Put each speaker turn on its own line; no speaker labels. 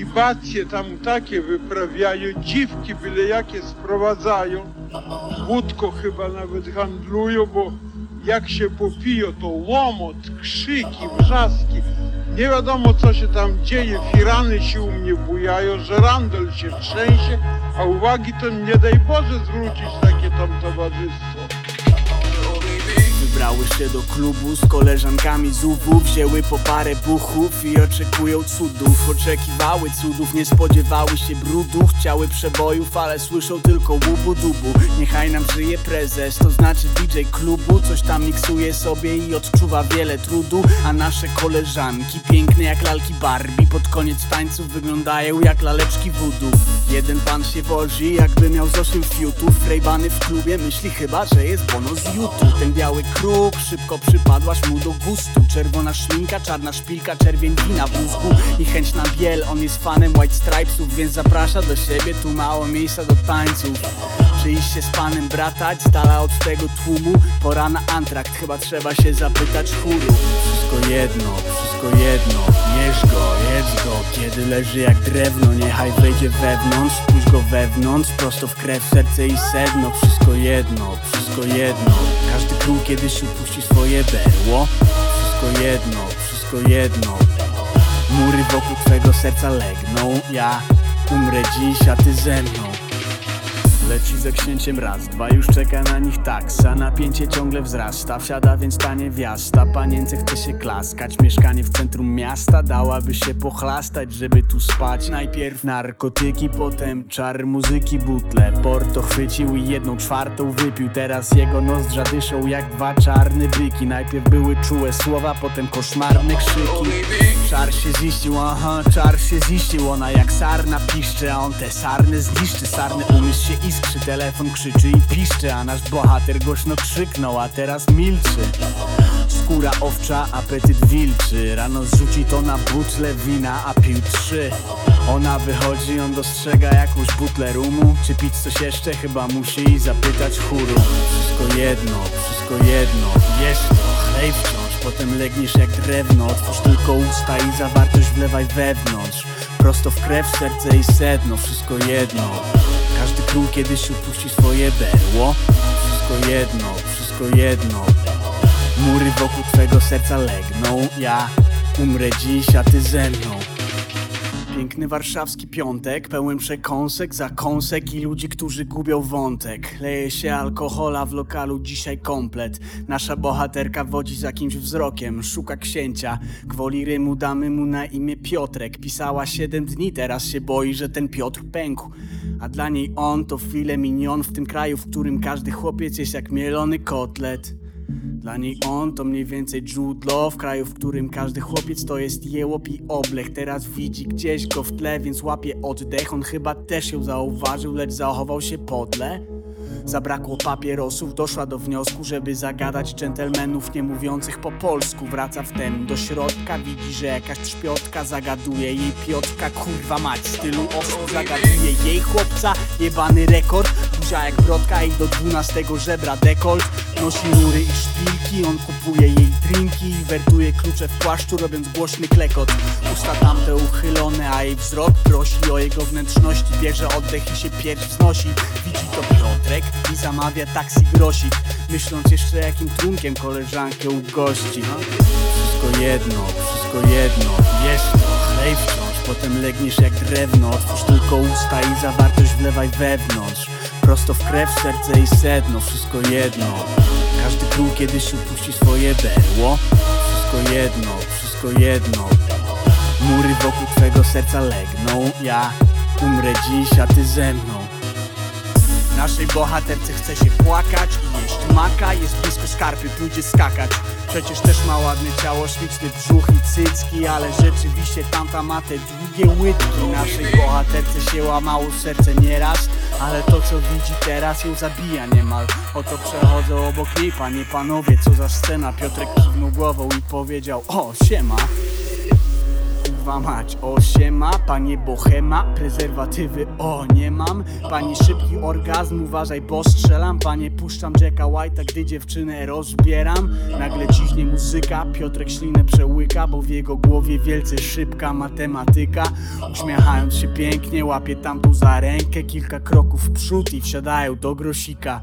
libacje tam takie wyprawiają, dziwki byle jakie sprowadzają. Wódko chyba nawet handlują, bo jak się popiją, to łomot, krzyki, wrzaski. Nie wiadomo co się tam dzieje, firany się u mnie bujają, żerandol się trzęsie, a uwagi to nie daj Boże zwrócić takie tam towarzystwo.
Wybrały się do klubu z koleżankami z UW Wzięły po parę buchów i oczekują cudów. Oczekiwały cudów, nie spodziewały się brudu. Chciały przebojów, ale słyszą tylko łubu dubu. Niechaj nam żyje prezes, to znaczy DJ klubu. Coś tam miksuje sobie i odczuwa wiele trudu. A nasze koleżanki, piękne jak lalki Barbie Pod koniec tańców wyglądają jak laleczki voodoo Jeden pan się wozi, jakby miał z osiem fiutów. Rejbany w klubie myśli chyba, że jest bono z YouTube Ten biały kruk, szybko przypadłaś mu do gustu. Czerwona szminka, czarna szpilka, czerwień wina w mózgu. I chęć na biel, on jest fanem White Stripesów Więc zaprasza do siebie, tu mało miejsca do tańców. Czy iść się z panem bratać, z dala od tego tłumu? Pora na antrakt, chyba trzeba się zapytać chóru. Wszystko jedno, wszystko jedno, mierz go, jedz go. Kiedy leży jak drewno, niechaj wejdzie wewnątrz. Pójdź go wewnątrz, prosto w krew, serce i sedno. Wszystko jedno, wszystko jedno. Każdy król kiedyś upuści swoje berło. Wszystko jedno, wszystko jedno. Mury wokół twego serca legną. Ja umrę dziś, a ty ze mną Leci ze księciem raz, dwa już czeka na nich taksa. Napięcie ciągle wzrasta, wsiada więc tanie wjazda Panience chce się klaskać, mieszkanie w centrum miasta. Dałaby się pochlastać, żeby tu spać. Najpierw narkotyki, potem czar muzyki, butle Porto chwycił i jedną czwartą wypił. Teraz jego nozdrza dyszą jak dwa czarne byki. Najpierw były czułe słowa, potem koszmarne krzyki. Czar się ziścił, aha, czar się ziścił. Ona jak sarna piszczy, a on te sarny zniszczy. Sarny umysł się telefon krzyczy i piszczy A nasz bohater głośno krzyknął, a teraz milczy. Skóra owcza, apetyt wilczy. Rano zrzuci to na butle wina, a pił trzy. Ona wychodzi, on dostrzega jakąś butlę rumu. Czy pić coś jeszcze? Chyba musi zapytać chóru. Wszystko jedno, wszystko jedno Wiesz to, chlej wciąż. Potem legniesz jak drewno Otwórz tylko usta i zawartość wlewaj wewnątrz. Prosto w krew, serce i sedno Wszystko jedno Król kiedyś upuści swoje berło. Wszystko jedno, wszystko jedno. Mury wokół twego serca legną. Ja umrę dziś, a ty ze mną Piękny warszawski piątek, pełen przekąsek, zakąsek i ludzi, którzy gubią wątek. Leje się alkohola w lokalu, dzisiaj komplet. Nasza bohaterka wodzi za kimś wzrokiem, szuka księcia. Gwoli rymu damy mu na imię Piotrek. Pisała siedem dni, teraz się boi, że ten Piotr pękł. A dla niej on to file minion w tym kraju, w którym każdy chłopiec jest jak mielony kotlet. Dla niej on to mniej więcej Jude Law W kraju, w którym każdy chłopiec to jest jełop i oblech. Teraz widzi gdzieś go w tle, więc łapie oddech. On chyba też ją zauważył, lecz zachował się podle Zabrakło papierosów, doszła do wniosku, żeby zagadać dżentelmenów nie mówiących po polsku. Wraca wtem do środka, widzi, że jakaś trzpiotka zagaduje jej Piotrka. Kurwa mać, stylu osób zagaduje jej chłopca. Jebany rekord, jak brodka i do dwunastego żebra dekolt. Nosi rury i szpilki, on kupuje jej drinki i Wertuje klucze w płaszczu, robiąc głośny klekot. Usta tamte uchylone, a jej wzrok prosi o jego wnętrzności. Bierze oddech i się pierś wznosi. Widzi to Piotrek i zamawia taksi grosik Myśląc jeszcze jakim trunkiem koleżankę ugości. Wszystko jedno, wszystko jedno Wiesz to, chlej wciąż Potem legniesz jak drewno. Otwórz tylko usta i zawartość wlewaj wewnątrz. Prosto w krew, serce i sedno Wszystko jedno. Każdy król kiedyś upuści swoje berło. Wszystko jedno, wszystko jedno. Mury wokół twego serca legną. Ja umrę dziś, a ty ze mną. Naszej bohaterce chce się płakać Jest blisko skarpy, pójdzie skakać. Przecież też ma ładne ciało, śliczny brzuch i cycki Ale rzeczywiście tamta ma te długie łydki. Naszej bohaterce się łamało serce nieraz Ale to co widzi teraz ją zabija niemal. Oto przechodzą obok niej panie panowie Co za scena, Piotrek kiwnął głową i powiedział O, siema kurwa mać. Osiema, panie bohema, prezerwatywy o nie mam. Panie szybki orgazm, uważaj bo strzelam. Panie puszczam Jacka White'a, gdy dziewczynę rozbieram. Nagle ciśnie muzyka, Piotrek ślinę przełyka Bo w jego głowie wielce szybka matematyka. Uśmiechając się pięknie, łapie tamtą za rękę Kilka kroków w przód i wsiadają do grosika